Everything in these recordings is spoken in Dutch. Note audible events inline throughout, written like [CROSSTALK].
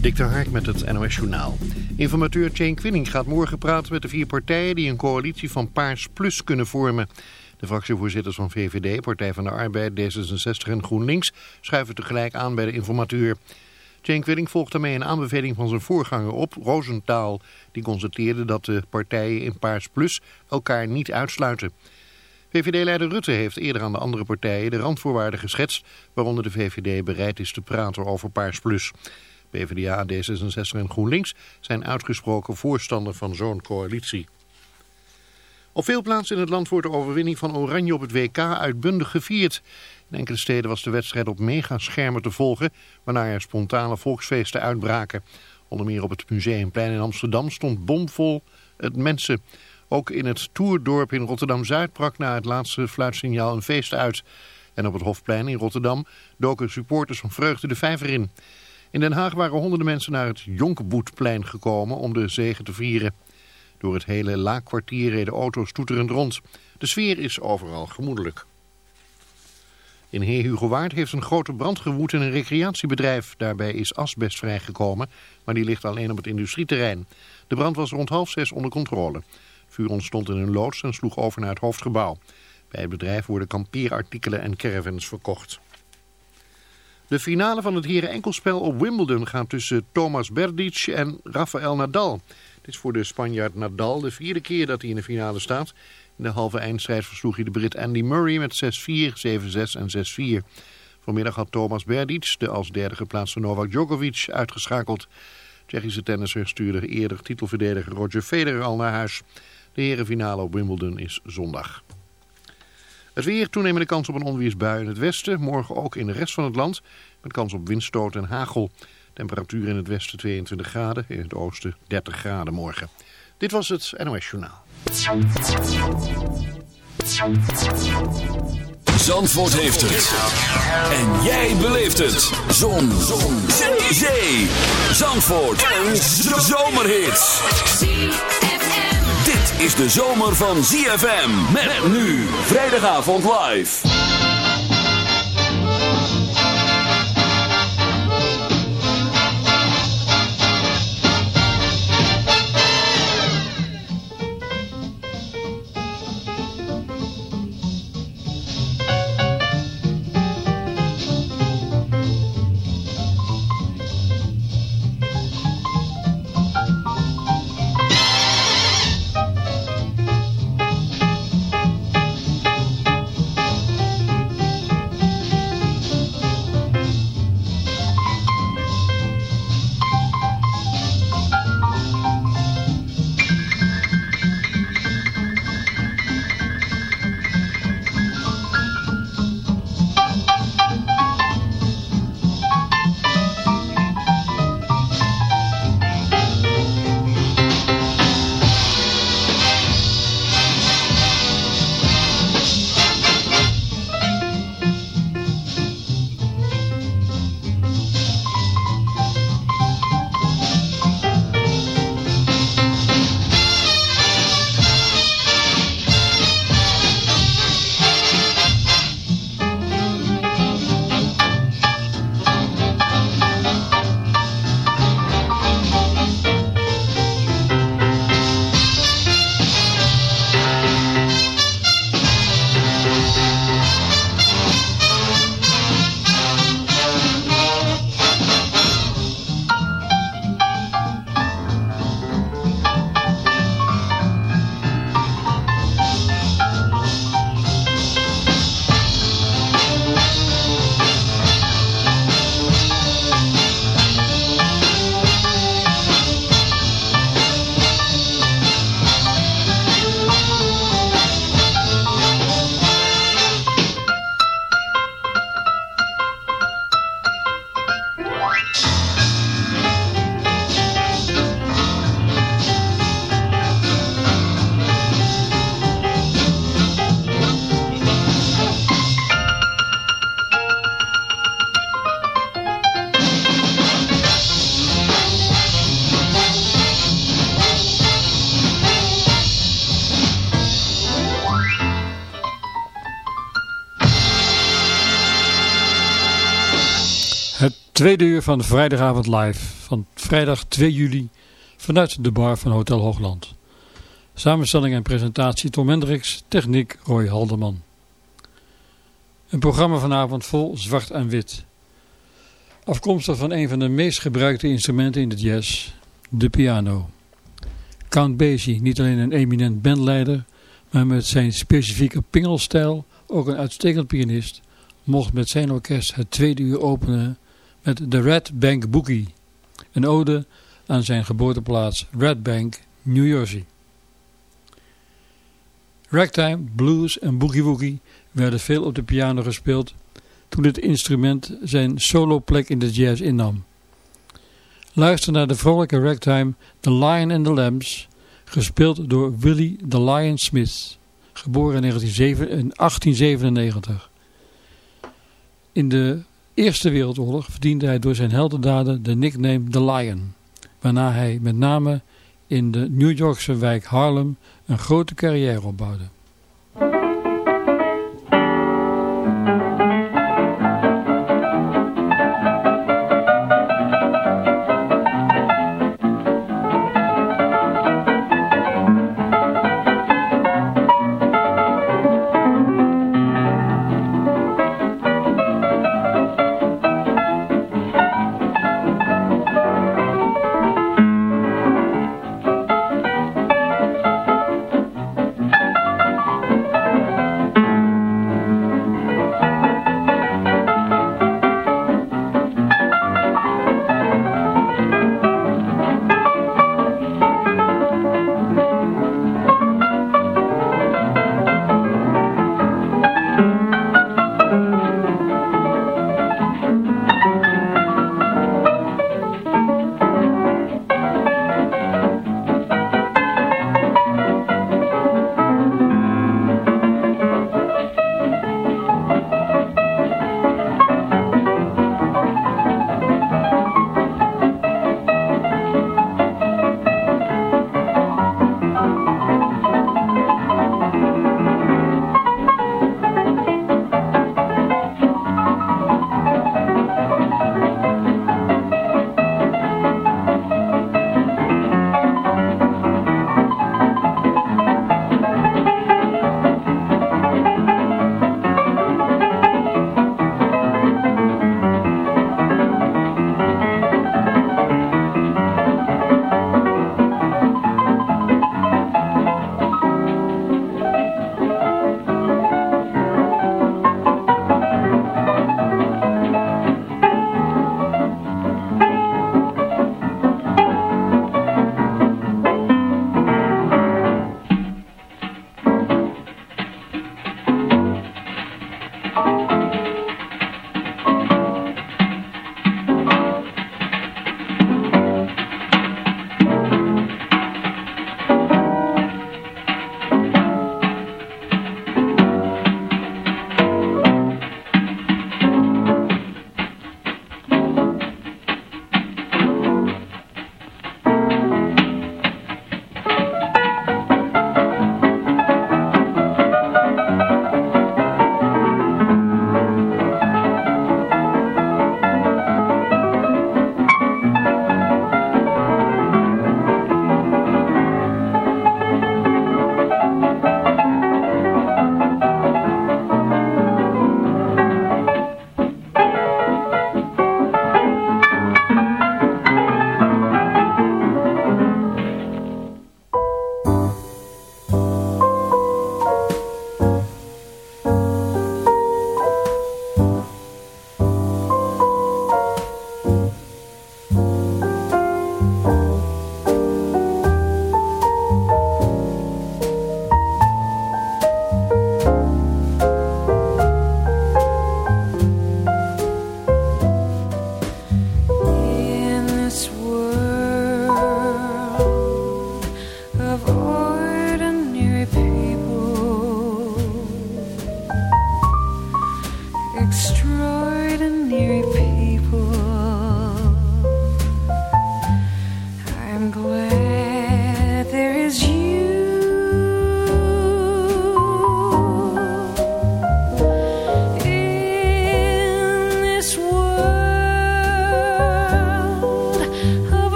Dik met het NOS Journaal. Informateur Jane Quinning gaat morgen praten met de vier partijen... die een coalitie van Paars Plus kunnen vormen. De fractievoorzitters van VVD, Partij van de Arbeid, D66 en GroenLinks... schuiven tegelijk aan bij de informateur. Jane Quinning volgt daarmee een aanbeveling van zijn voorganger op, Roosentaal. Die constateerde dat de partijen in Paars Plus elkaar niet uitsluiten. VVD-leider Rutte heeft eerder aan de andere partijen de randvoorwaarden geschetst... waaronder de VVD bereid is te praten over Paars Plus... PvdA, D66 en GroenLinks zijn uitgesproken voorstander van zo'n coalitie. Op veel plaatsen in het land wordt de overwinning van Oranje op het WK uitbundig gevierd. In enkele steden was de wedstrijd op megaschermen te volgen, waarna er spontane volksfeesten uitbraken. Onder meer op het Museumplein in Amsterdam stond bomvol het mensen. Ook in het Toerdorp in Rotterdam-Zuid brak na het laatste fluitsignaal een feest uit. En op het Hofplein in Rotterdam doken supporters van vreugde de vijver in. In Den Haag waren honderden mensen naar het Jonkboetplein gekomen om de zegen te vieren. Door het hele laakkwartier reden auto's toeterend rond. De sfeer is overal gemoedelijk. In Heer Hugo Waard heeft een grote brand gewoed in een recreatiebedrijf. Daarbij is asbest vrijgekomen, maar die ligt alleen op het industrieterrein. De brand was rond half zes onder controle. vuur ontstond in een loods en sloeg over naar het hoofdgebouw. Bij het bedrijf worden kampeerartikelen en caravans verkocht. De finale van het heren enkelspel op Wimbledon gaat tussen Thomas Berdic en Rafael Nadal. Het is voor de Spanjaard Nadal de vierde keer dat hij in de finale staat. In de halve eindstrijd versloeg hij de Brit Andy Murray met 6-4, 7-6 en 6-4. Vanmiddag had Thomas Berdic de als derde geplaatste Novak Djokovic uitgeschakeld. Tsjechische tennisser stuurde eerder titelverdediger Roger Federer al naar huis. De herenfinale op Wimbledon is zondag. Het weer, toenemende kans op een onweersbui in het westen. Morgen ook in de rest van het land. Met kans op windstoot en hagel. Temperatuur in het westen 22 graden. In het oosten 30 graden morgen. Dit was het NOS Journaal. Zandvoort heeft het. En jij beleeft het. Zon. Zon. Zee. Zandvoort. Een zomerhit is de zomer van ZFM. Met nu vrijdagavond live. Tweede uur van Vrijdagavond Live van vrijdag 2 juli vanuit de bar van Hotel Hoogland. Samenstelling en presentatie Tom Hendricks, techniek Roy Halderman. Een programma vanavond vol zwart en wit. Afkomstig van een van de meest gebruikte instrumenten in de jazz, de piano. Count Basie, niet alleen een eminent bandleider, maar met zijn specifieke pingelstijl ook een uitstekend pianist, mocht met zijn orkest het tweede uur openen met de Red Bank Boogie, een ode aan zijn geboorteplaats Red Bank, New Jersey. Ragtime, blues en boogie-woogie werden veel op de piano gespeeld toen dit instrument zijn soloplek in de jazz innam. Luister naar de vrolijke ragtime The Lion and the Lambs, gespeeld door Willie the Lion Smith, geboren in 1897. In de Eerste Wereldoorlog verdiende hij door zijn heldendaden de nickname The Lion, waarna hij met name in de New Yorkse wijk Harlem een grote carrière opbouwde.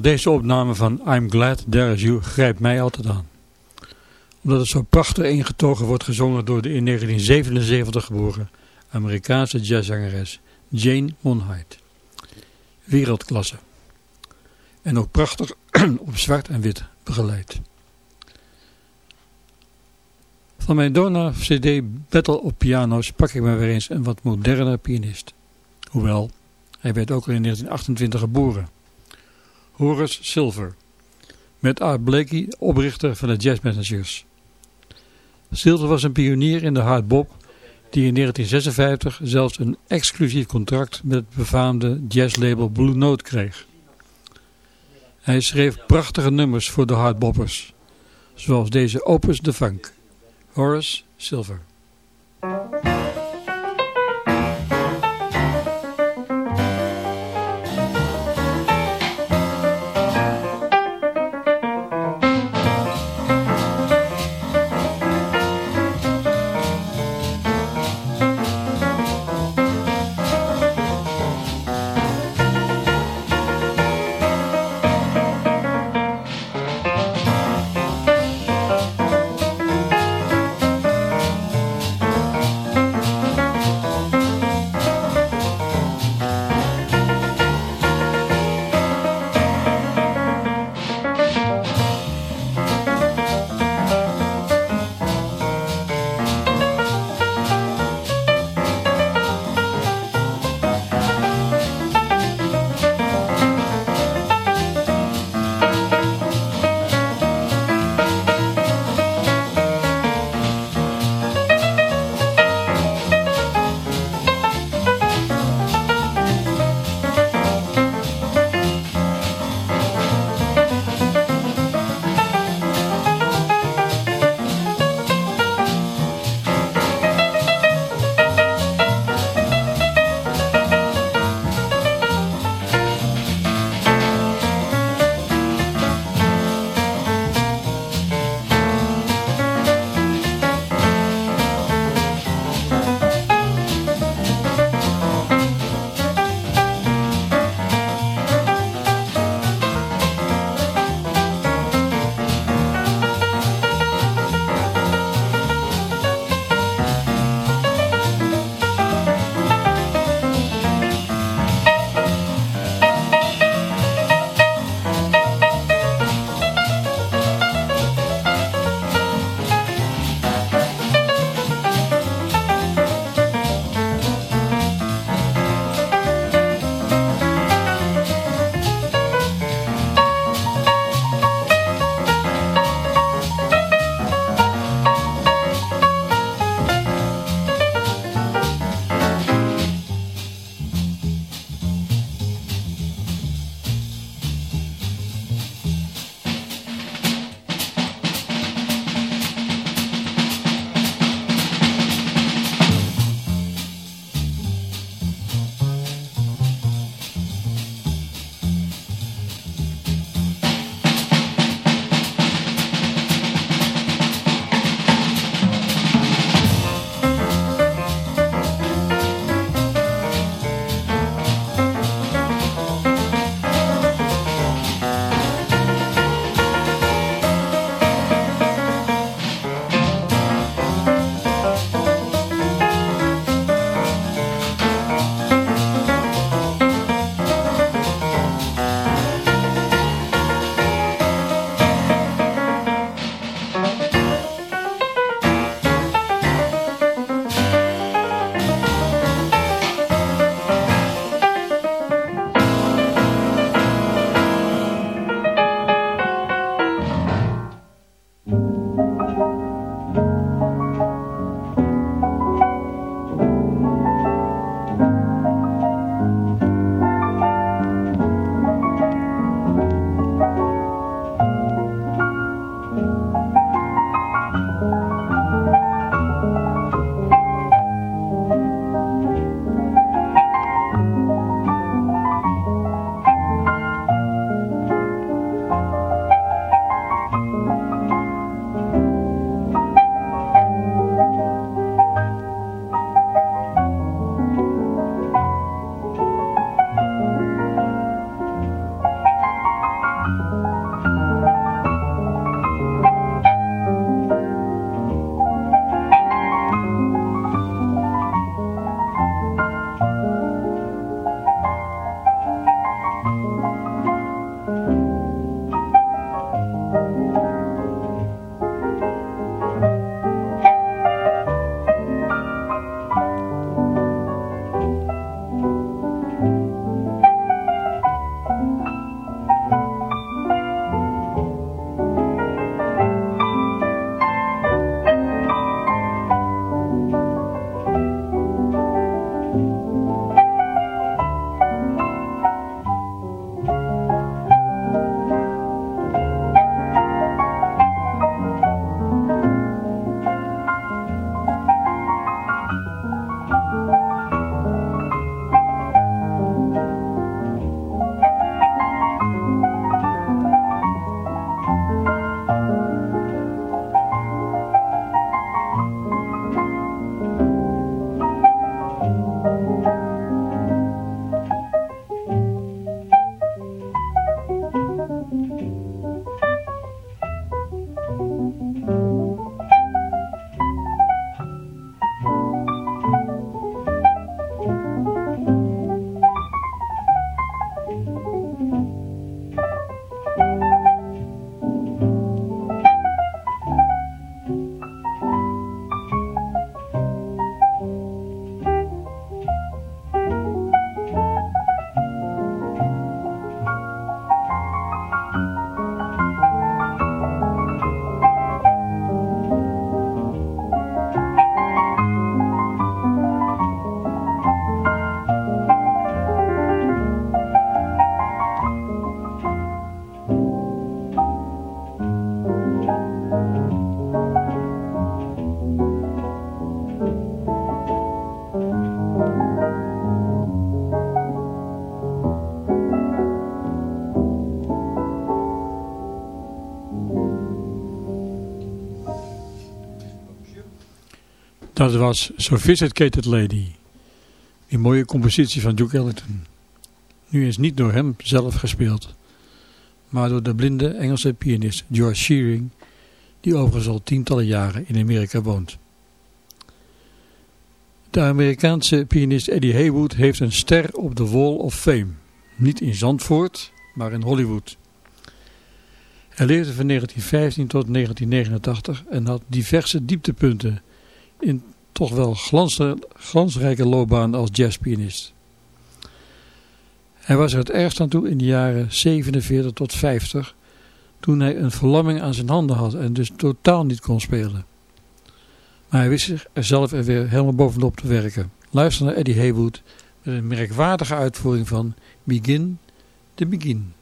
Deze opname van I'm Glad There Is You grijpt mij altijd aan. Omdat het zo prachtig ingetogen wordt gezongen door de in 1977 geboren Amerikaanse jazzzangeres Jane Monheit. Wereldklasse. En ook prachtig [CLEARS THROAT] op zwart en wit begeleid. Van mijn Donna CD Battle op piano's pak ik maar weer eens een wat moderne pianist. Hoewel, hij werd ook al in 1928 geboren. Horace Silver. Met Art Blakey, oprichter van de Jazz Messengers. Silver was een pionier in de hardbop die in 1956 zelfs een exclusief contract met het befaamde jazzlabel Blue Note kreeg. Hij schreef prachtige nummers voor de hardboppers, zoals deze Opus de Funk. Horace Silver. Dat was Sophisticated Lady. Die mooie compositie van Duke Ellington. Nu is niet door hem zelf gespeeld, maar door de blinde Engelse pianist George Shearing, die overigens al tientallen jaren in Amerika woont. De Amerikaanse pianist Eddie Haywood heeft een ster op de Wall of Fame. Niet in Zandvoort, maar in Hollywood. Hij leefde van 1915 tot 1989 en had diverse dieptepunten in toch wel glansrijke loopbaan als jazzpianist. Hij was er het ergst aan toe in de jaren 47 tot 50, toen hij een verlamming aan zijn handen had en dus totaal niet kon spelen. Maar hij wist zich er zelf er weer helemaal bovenop te werken. Luister naar Eddie Haywood met een merkwaardige uitvoering van Begin the Begin.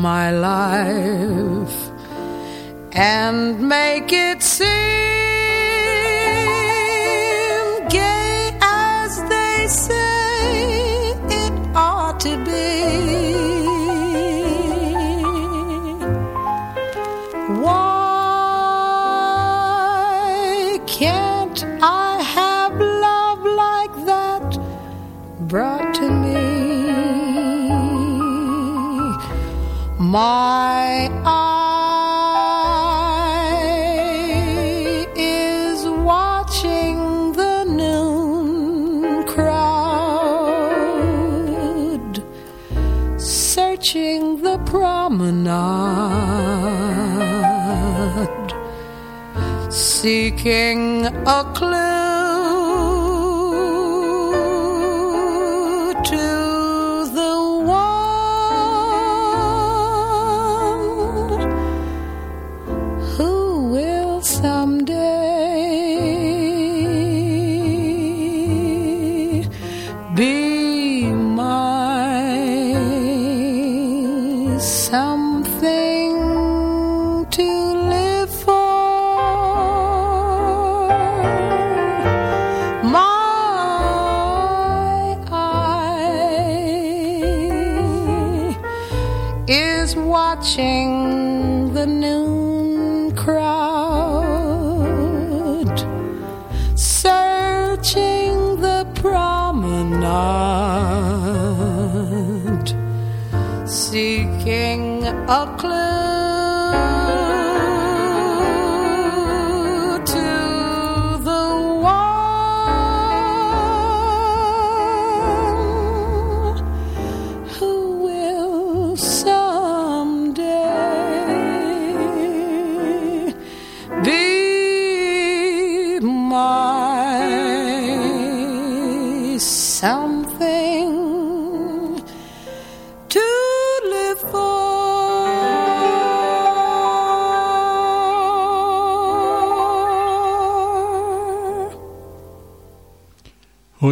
My life and make it seem My eye is watching the noon crowd, searching the promenade, seeking a clue.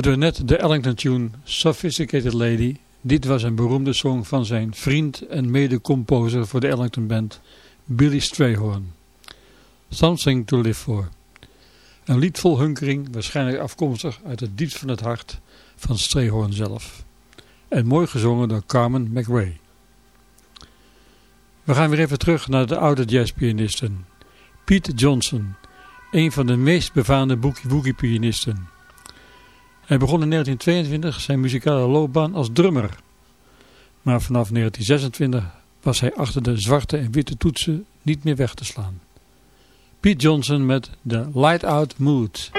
Hoorden we net de Ellington tune Sophisticated Lady. Dit was een beroemde song van zijn vriend en mede-composer voor de Ellington Band, Billy Strayhorn. Something to Live For. Een lied vol hunkering, waarschijnlijk afkomstig uit het diepst van het hart van Strayhorn zelf. En mooi gezongen door Carmen McRae. We gaan weer even terug naar de oude jazzpianisten. Pete Johnson, een van de meest befaamde boogie-woogie pianisten. Hij begon in 1922 zijn muzikale loopbaan als drummer. Maar vanaf 1926 was hij achter de zwarte en witte toetsen niet meer weg te slaan. Pete Johnson met The Light Out Mood.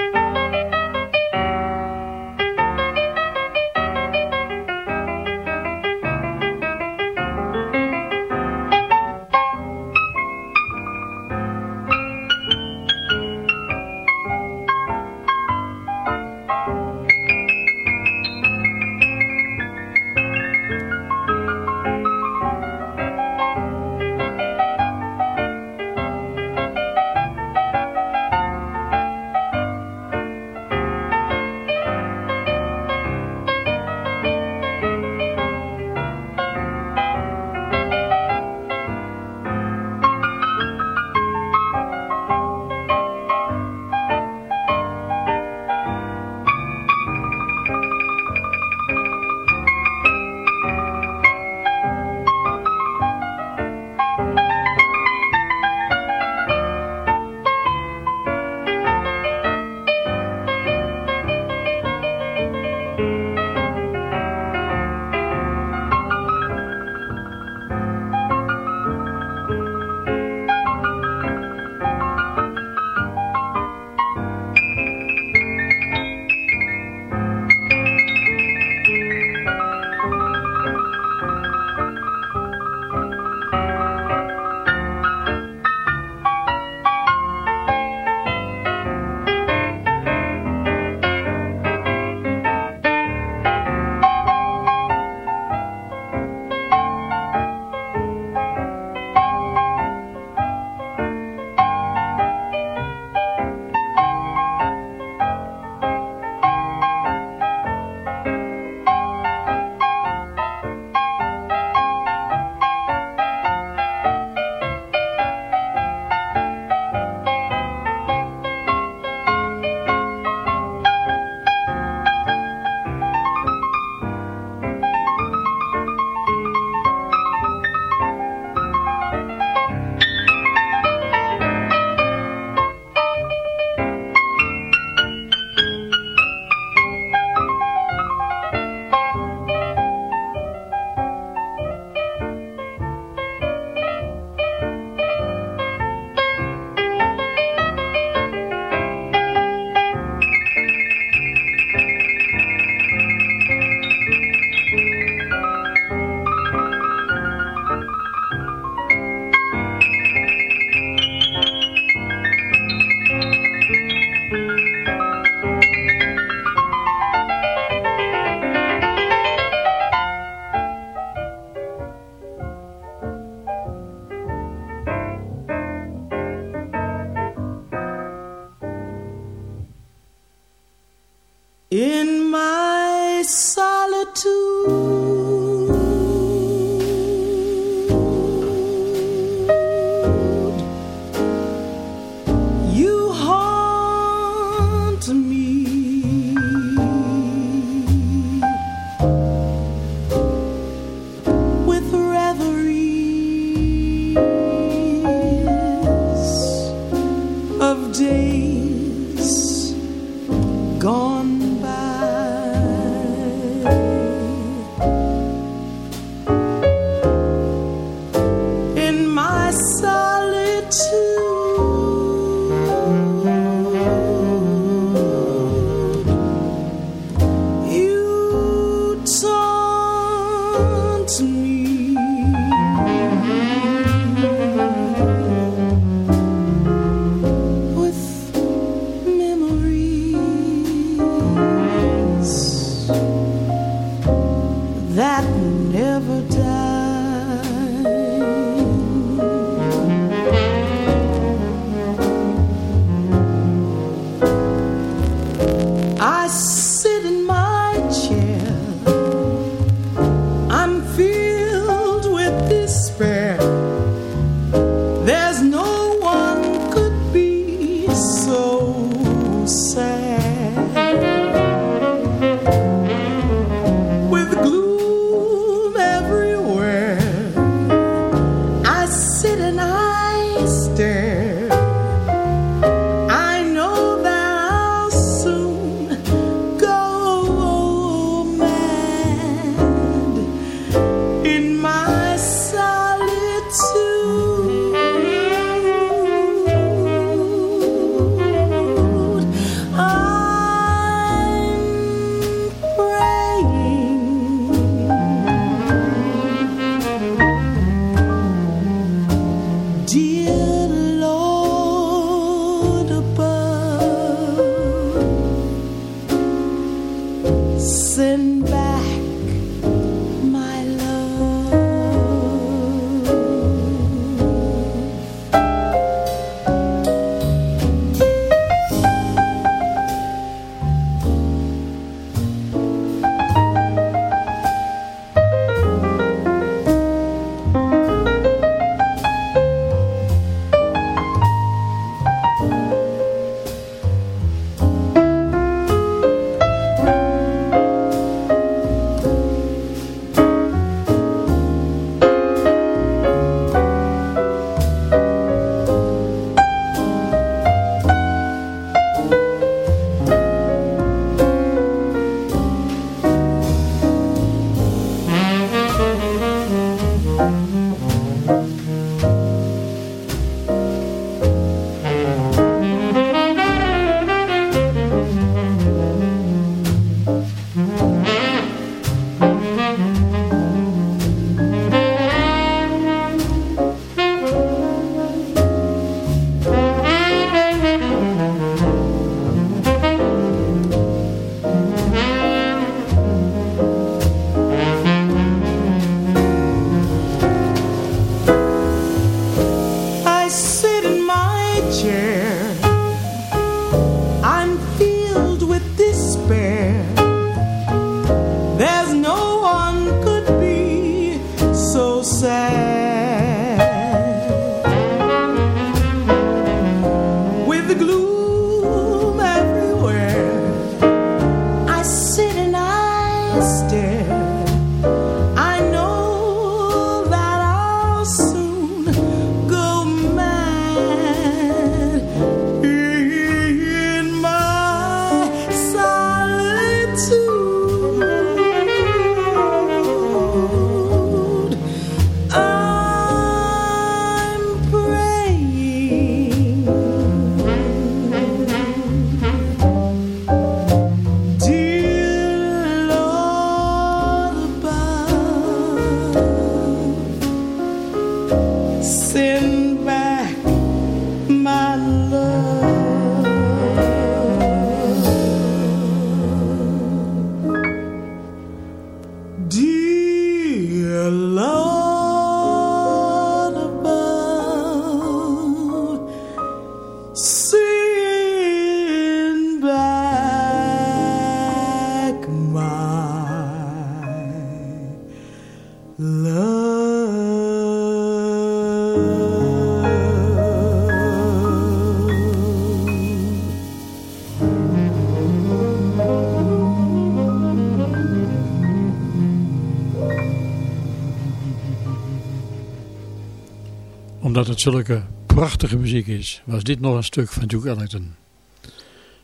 Omdat het zulke prachtige muziek is, was dit nog een stuk van Duke Ellington.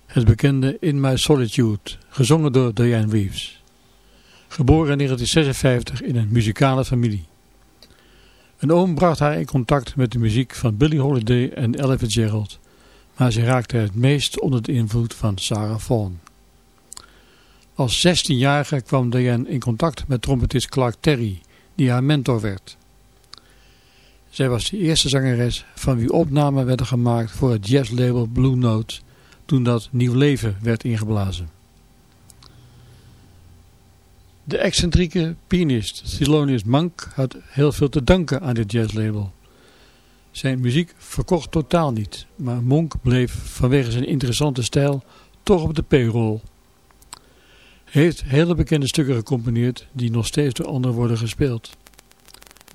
Het bekende In My Solitude, gezongen door Diane Reeves. Geboren in 1956 in een muzikale familie. Een oom bracht haar in contact met de muziek van Billie Holiday en Ella Fitzgerald, maar ze raakte het meest onder de invloed van Sarah Vaughan. Als 16-jarige kwam Diane in contact met trompetist Clark Terry, die haar mentor werd. Zij was de eerste zangeres van wie opnamen werden gemaakt voor het jazzlabel Blue Note toen dat nieuw leven werd ingeblazen. De excentrieke pianist Thelonious Monk had heel veel te danken aan dit jazzlabel. Zijn muziek verkocht totaal niet, maar Monk bleef vanwege zijn interessante stijl toch op de payroll. Hij heeft hele bekende stukken gecomponeerd die nog steeds door anderen worden gespeeld.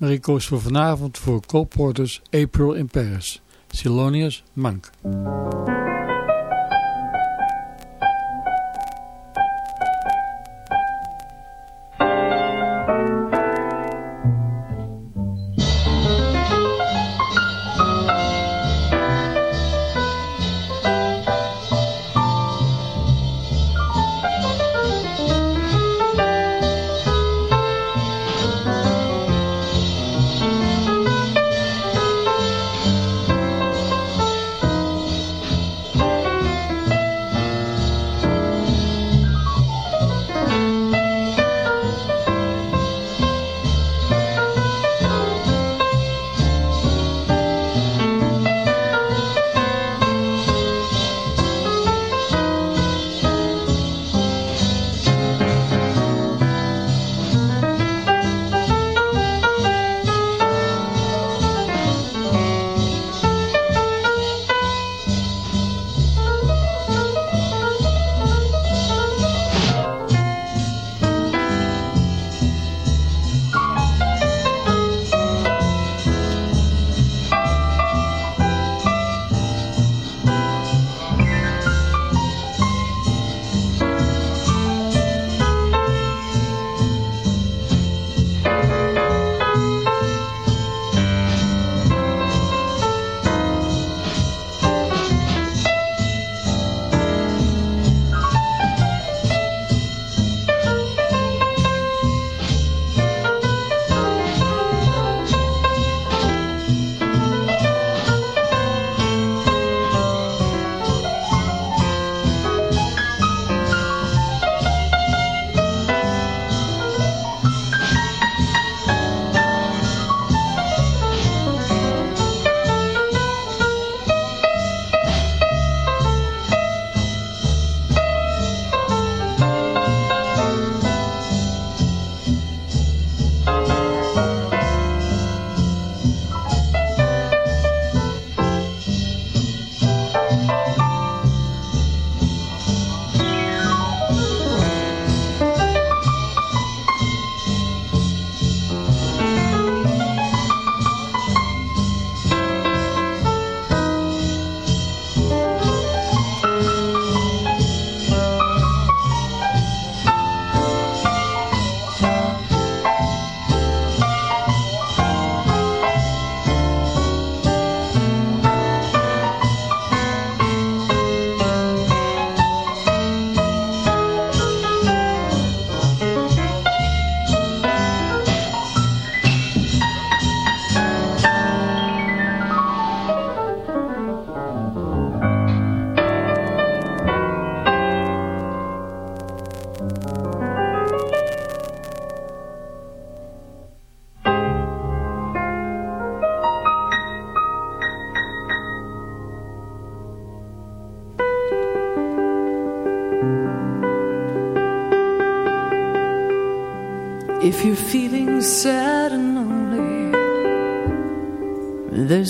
Maar voor vanavond voor Cole Porter's April in Paris, Thelonious Monk.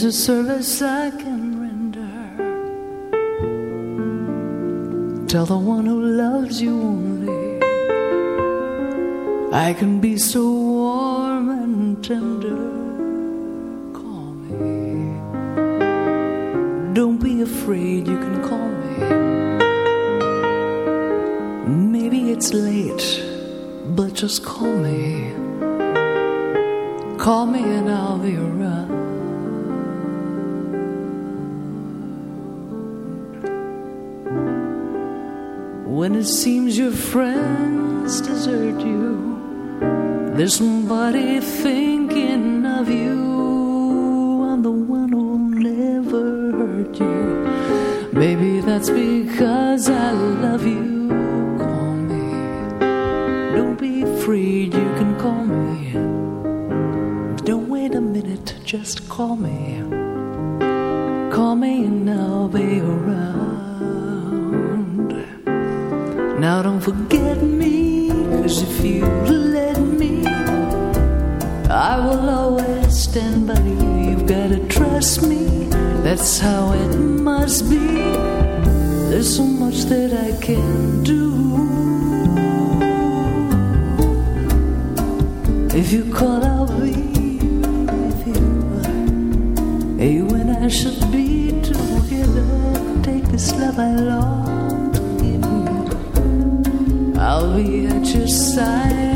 There's a service I can render. Tell the one who loves you only, I can be so hurt you. Maybe that's because I love you. Call me. Don't be afraid, you can call me. Don't wait a minute, just call me. Call me and I'll be around. Now don't forget me, cause if you let me, I will always stand by you. You've gotta trust me, that's how it must be. There's so much that I can do. If you call, I'll be with you. When I should be together, take this love I long to give you. I'll be at your side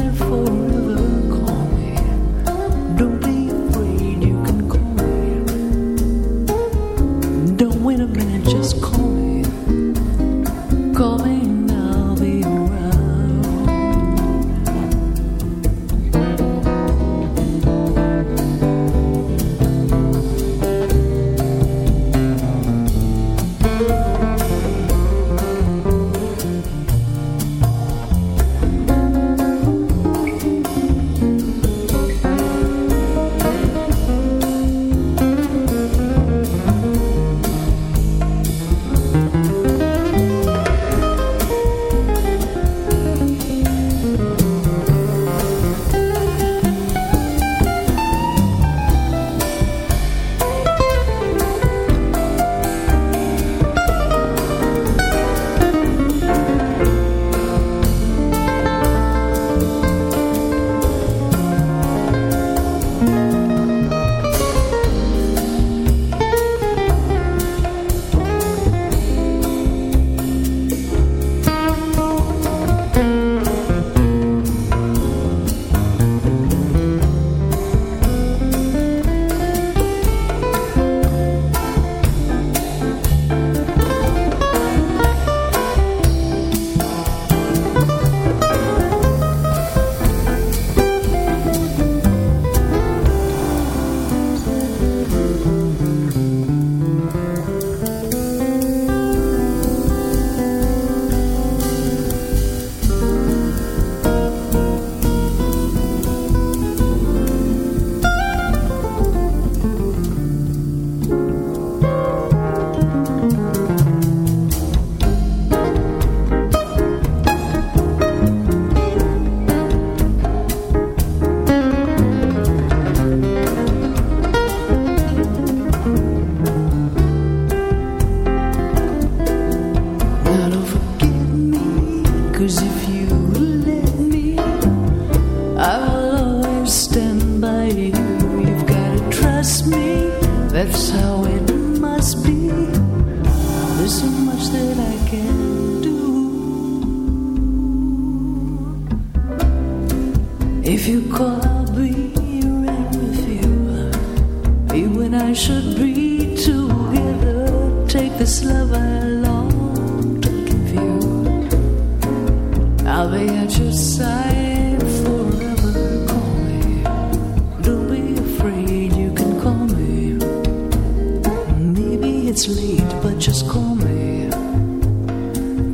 it's late, but just call me.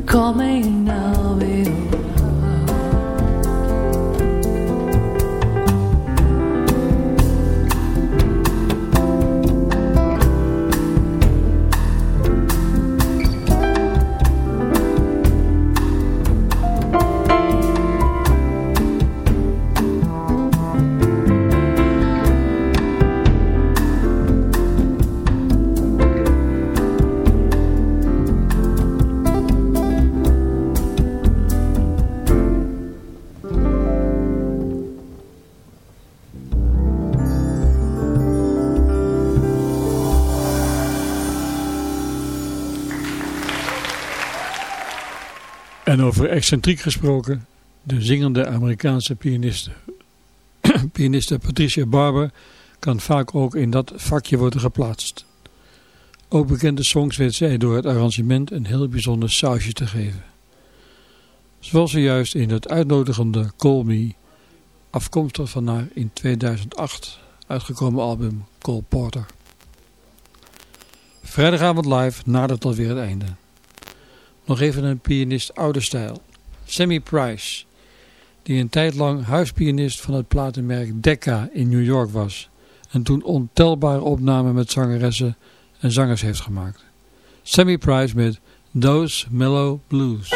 Call me and En over excentriek gesproken, de zingende Amerikaanse pianiste, [CLEARS THROAT] pianiste Patricia Barber kan vaak ook in dat vakje worden geplaatst. Ook bekende songs weet zij door het arrangement een heel bijzonder sausje te geven. Zoals zojuist in het uitnodigende Call Me, afkomstig van haar in 2008 uitgekomen album Cole Porter. Vrijdagavond live nadert alweer het einde. Nog even een pianist oude stijl. Sammy Price, die een tijd lang huispianist van het platenmerk Decca in New York was en toen ontelbare opnamen met zangeressen en zangers heeft gemaakt. Sammy Price met Those Mellow Blues.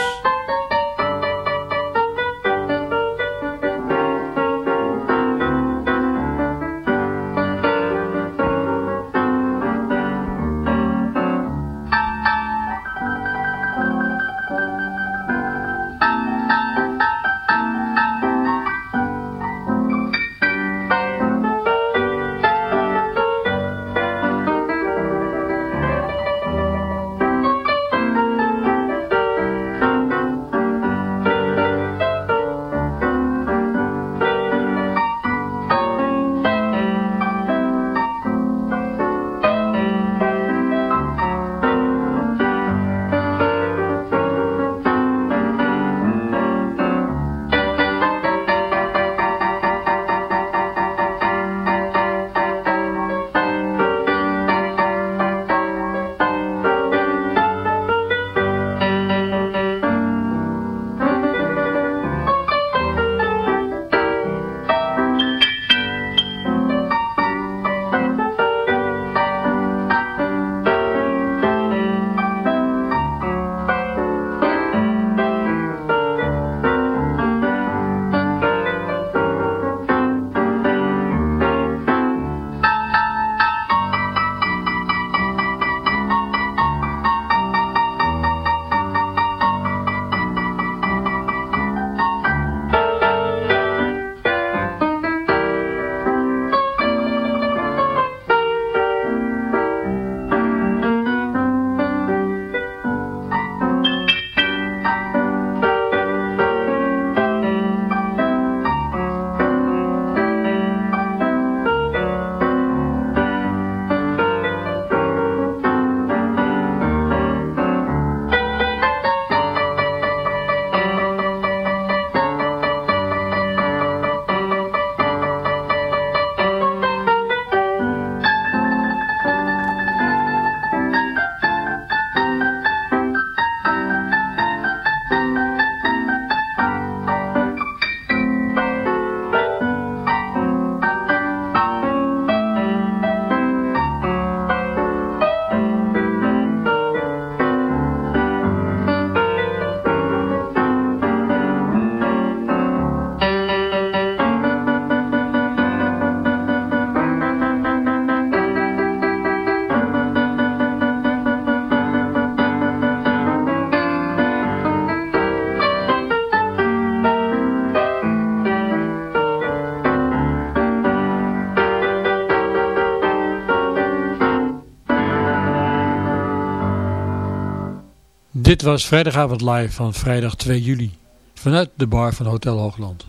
Dit was vrijdagavond live van vrijdag 2 juli vanuit de bar van Hotel Hoogland.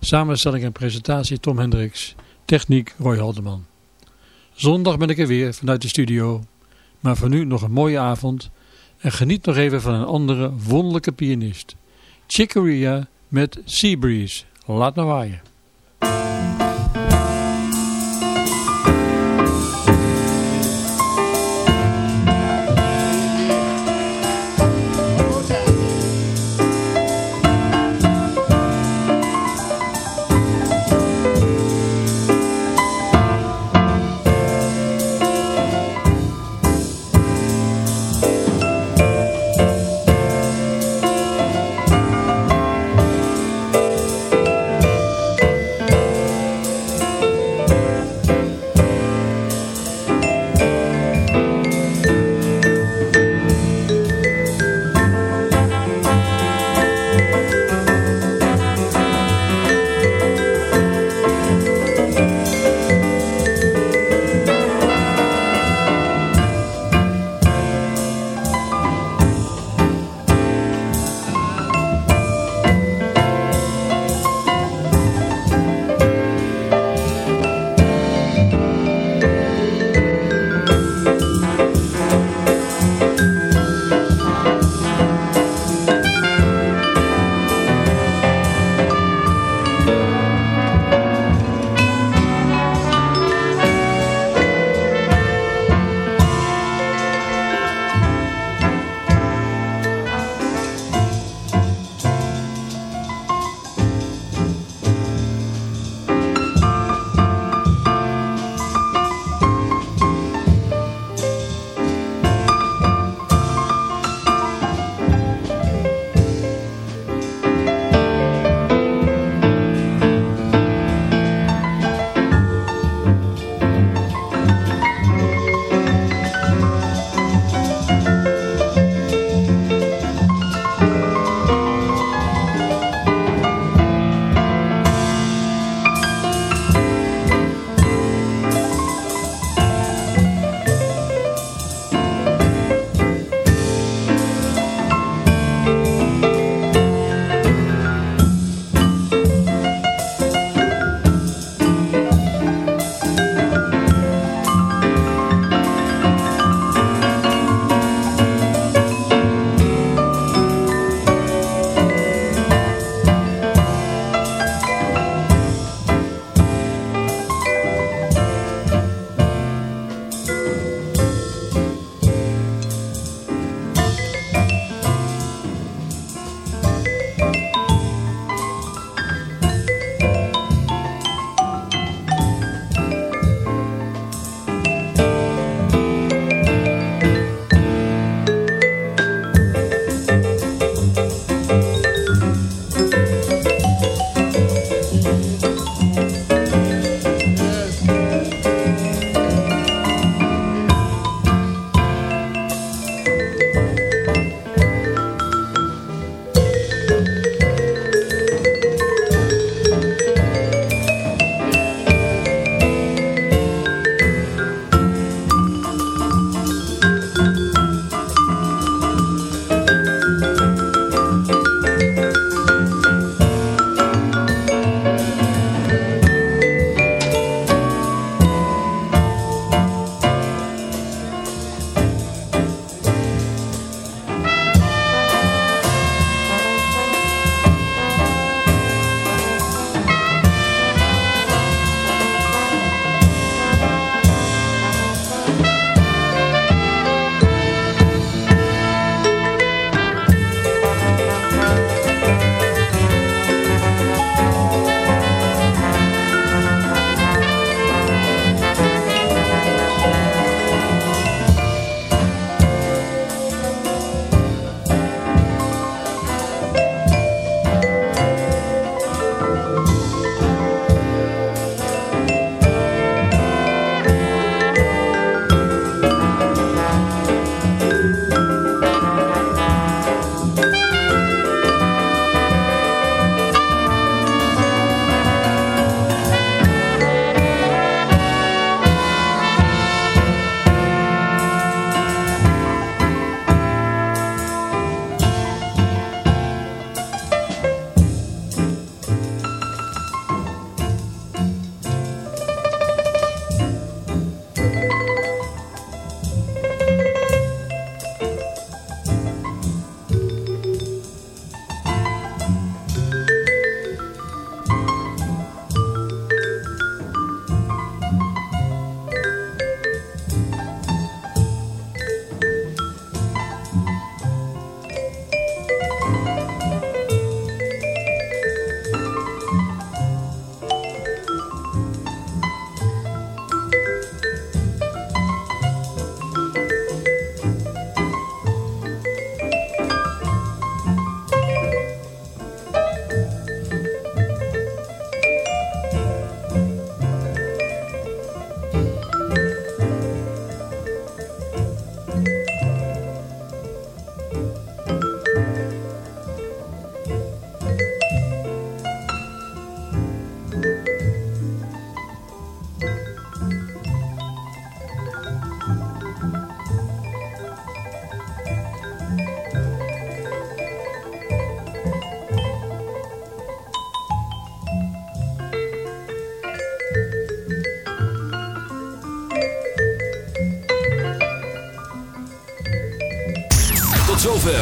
Samenstelling en presentatie Tom Hendricks, techniek Roy Haldeman. Zondag ben ik er weer vanuit de studio, maar voor nu nog een mooie avond en geniet nog even van een andere wonderlijke pianist. Chicoria met Seabreeze. Laat maar waaien.